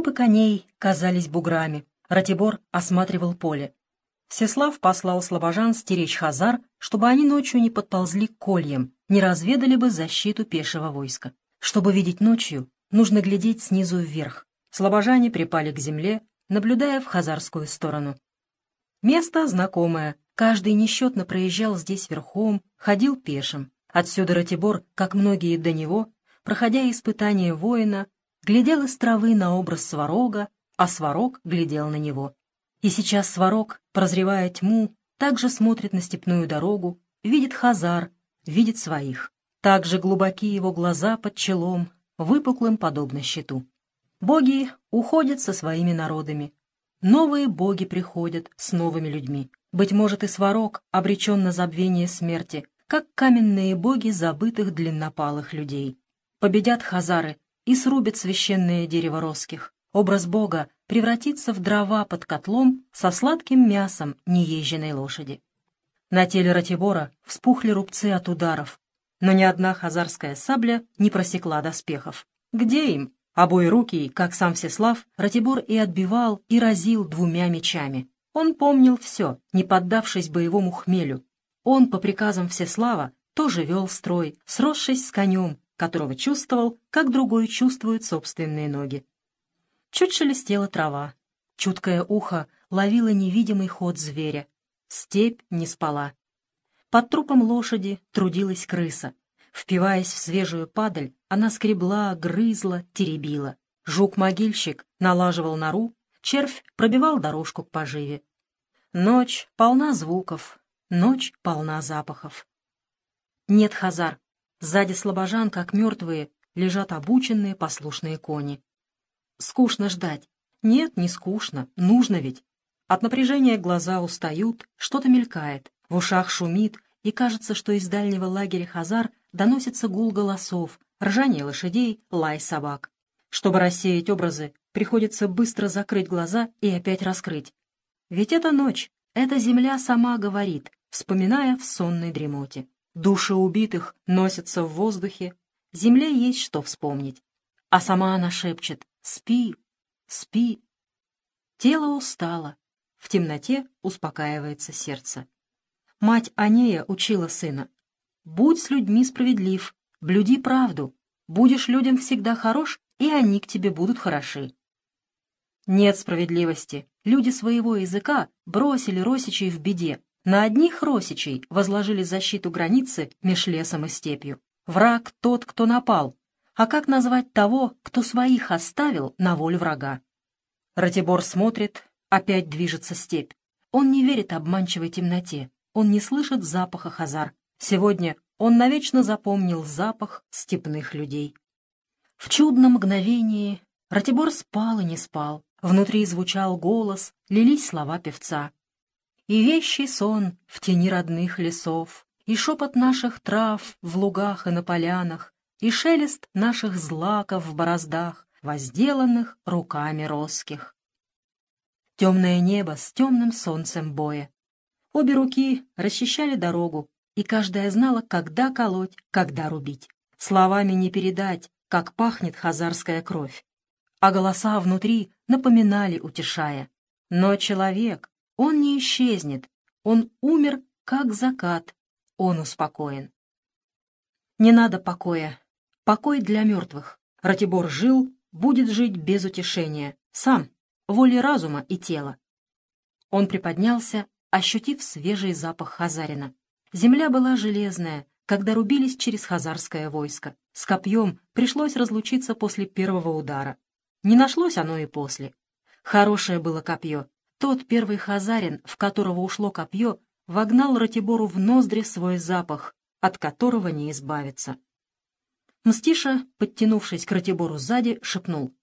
Трупы коней казались буграми. Ратибор осматривал поле. Всеслав послал слабожан стеречь хазар, чтобы они ночью не подползли к кольям, не разведали бы защиту пешего войска. Чтобы видеть ночью, нужно глядеть снизу вверх. Слобожане припали к земле, наблюдая в хазарскую сторону. Место знакомое, каждый несчетно проезжал здесь верхом, ходил пешим. Отсюда Ратибор, как многие до него, проходя испытания воина, глядел из травы на образ сварога, а сварог глядел на него. И сейчас сварог, прозревая тьму, также смотрит на степную дорогу, видит хазар, видит своих. Также глубоки его глаза под челом, выпуклым подобно щиту. Боги уходят со своими народами. Новые боги приходят с новыми людьми. Быть может, и сварог обречен на забвение смерти, как каменные боги забытых длиннопалых людей. Победят хазары и срубят священное дерево роских. Образ бога превратится в дрова под котлом со сладким мясом неезженной лошади. На теле Ратибора вспухли рубцы от ударов, но ни одна хазарская сабля не просекла доспехов. Где им? Обои руки, как сам Всеслав, Ратибор и отбивал, и разил двумя мечами. Он помнил все, не поддавшись боевому хмелю. Он, по приказам Всеслава, тоже вел строй, сросшись с конем, которого чувствовал, как другой чувствует собственные ноги. Чуть шелестела трава. Чуткое ухо ловило невидимый ход зверя. Степь не спала. Под трупом лошади трудилась крыса. Впиваясь в свежую падаль, она скребла, грызла, теребила. Жук-могильщик налаживал нору, червь пробивал дорожку к поживе. Ночь полна звуков, ночь полна запахов. Нет хазар. Сзади слабожан, как мертвые, лежат обученные послушные кони. Скучно ждать. Нет, не скучно, нужно ведь. От напряжения глаза устают, что-то мелькает, в ушах шумит, и кажется, что из дальнего лагеря Хазар доносится гул голосов, ржание лошадей, лай собак. Чтобы рассеять образы, приходится быстро закрыть глаза и опять раскрыть. Ведь это ночь, эта земля сама говорит, вспоминая в сонной дремоте. Души убитых носятся в воздухе, земле есть что вспомнить. А сама она шепчет «Спи, спи». Тело устало, в темноте успокаивается сердце. Мать Анея учила сына. «Будь с людьми справедлив, блюди правду. Будешь людям всегда хорош, и они к тебе будут хороши». Нет справедливости. Люди своего языка бросили росичей в беде. На одних росичей возложили защиту границы меж лесом и степью. Враг тот, кто напал, а как назвать того, кто своих оставил на волю врага? Ратибор смотрит, опять движется степь. Он не верит обманчивой темноте, он не слышит запаха хазар. Сегодня он навечно запомнил запах степных людей. В чудном мгновении Ратибор спал и не спал. Внутри звучал голос, лились слова певца. И вещий сон в тени родных лесов, И шепот наших трав в лугах и на полянах, и шелест наших злаков в бороздах, возделанных руками роских. Темное небо с темным солнцем боя. Обе руки расчищали дорогу, и каждая знала, когда колоть, когда рубить. Словами не передать, как пахнет хазарская кровь. А голоса внутри напоминали, утешая. Но человек, он не исчезнет, он умер, как закат, он успокоен. Не надо покоя, Покой для мертвых. Ратибор жил, будет жить без утешения. Сам, волей разума и тела. Он приподнялся, ощутив свежий запах хазарина. Земля была железная, когда рубились через хазарское войско. С копьем пришлось разлучиться после первого удара. Не нашлось оно и после. Хорошее было копье. Тот первый хазарин, в которого ушло копье, вогнал Ратибору в ноздри свой запах, от которого не избавиться. Мстиша, подтянувшись к Ратибору сзади, шепнул.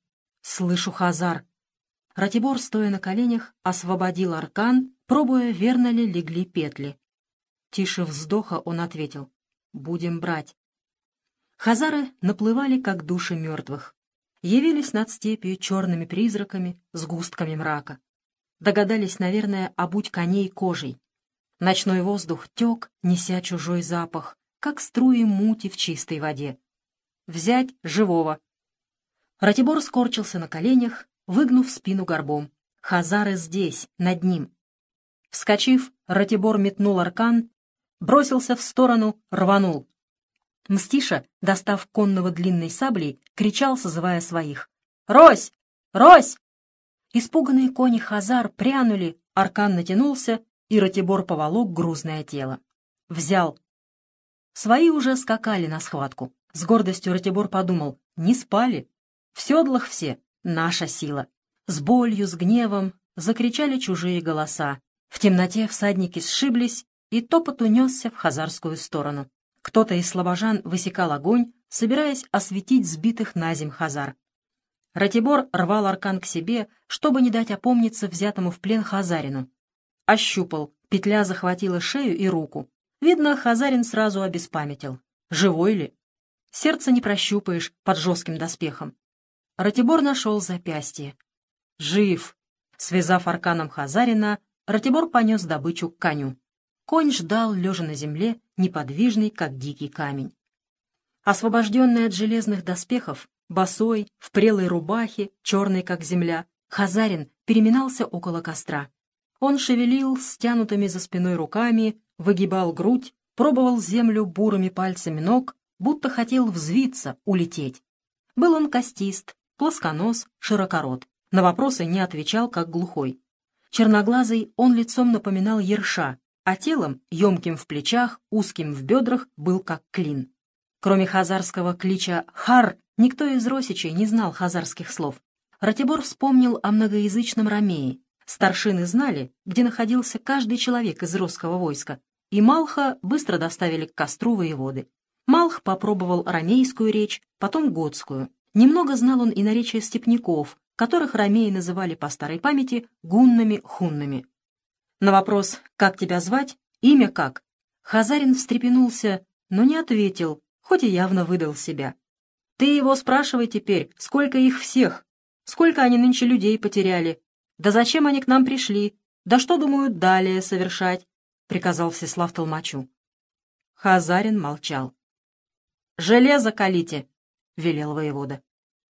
«Слышу, Хазар!» Ратибор, стоя на коленях, освободил аркан, пробуя, верно ли легли петли. Тише вздоха он ответил. «Будем брать». Хазары наплывали, как души мертвых. Явились над степью черными призраками, с густками мрака. Догадались, наверное, обуть коней кожей. Ночной воздух тек, неся чужой запах, как струи мути в чистой воде взять живого. Ратибор скорчился на коленях, выгнув спину горбом. Хазары здесь, над ним. Вскочив, Ратибор метнул аркан, бросился в сторону, рванул. Мстиша, достав конного длинной саблей, кричал, созывая своих. «Рось! Рось!» Испуганные кони Хазар прянули, аркан натянулся, и Ратибор поволок грузное тело. Взял. Свои уже скакали на схватку. С гордостью Ратибор подумал, не спали. В седлах все, наша сила. С болью, с гневом закричали чужие голоса. В темноте всадники сшиблись, и топот унесся в хазарскую сторону. Кто-то из слабожан высекал огонь, собираясь осветить сбитых на земь хазар. Ратибор рвал аркан к себе, чтобы не дать опомниться взятому в плен хазарину. Ощупал, петля захватила шею и руку. Видно, хазарин сразу обеспамятил. Живой ли? Сердце не прощупаешь под жестким доспехом. Ратибор нашел запястье. Жив. Связав арканом хазарина, Ратибор понес добычу к коню. Конь ждал, лежа на земле, неподвижный, как дикий камень. Освобожденный от железных доспехов, Босой, в прелой рубахе, черной как земля, Хазарин переминался около костра. Он шевелил стянутыми за спиной руками, выгибал грудь, пробовал землю бурыми пальцами ног, будто хотел взвиться, улететь. Был он костист, плосконос, широкорот. На вопросы не отвечал, как глухой. Черноглазый он лицом напоминал ерша, а телом, емким в плечах, узким в бедрах, был как клин. Кроме хазарского клича «хар», никто из росичей не знал хазарских слов. Ратибор вспомнил о многоязычном ромее. Старшины знали, где находился каждый человек из русского войска, и Малха быстро доставили к костру воеводы. Малх попробовал ромейскую речь, потом готскую. Немного знал он и наречия степняков, которых ромеи называли по старой памяти гуннами-хуннами. На вопрос «Как тебя звать?» «Имя как?» Хазарин встрепенулся, но не ответил, хоть и явно выдал себя. «Ты его спрашивай теперь, сколько их всех? Сколько они нынче людей потеряли? Да зачем они к нам пришли? Да что думают далее совершать?» — приказал Всеслав Толмачу. Хазарин молчал. «Железо калите!» — велел воевода.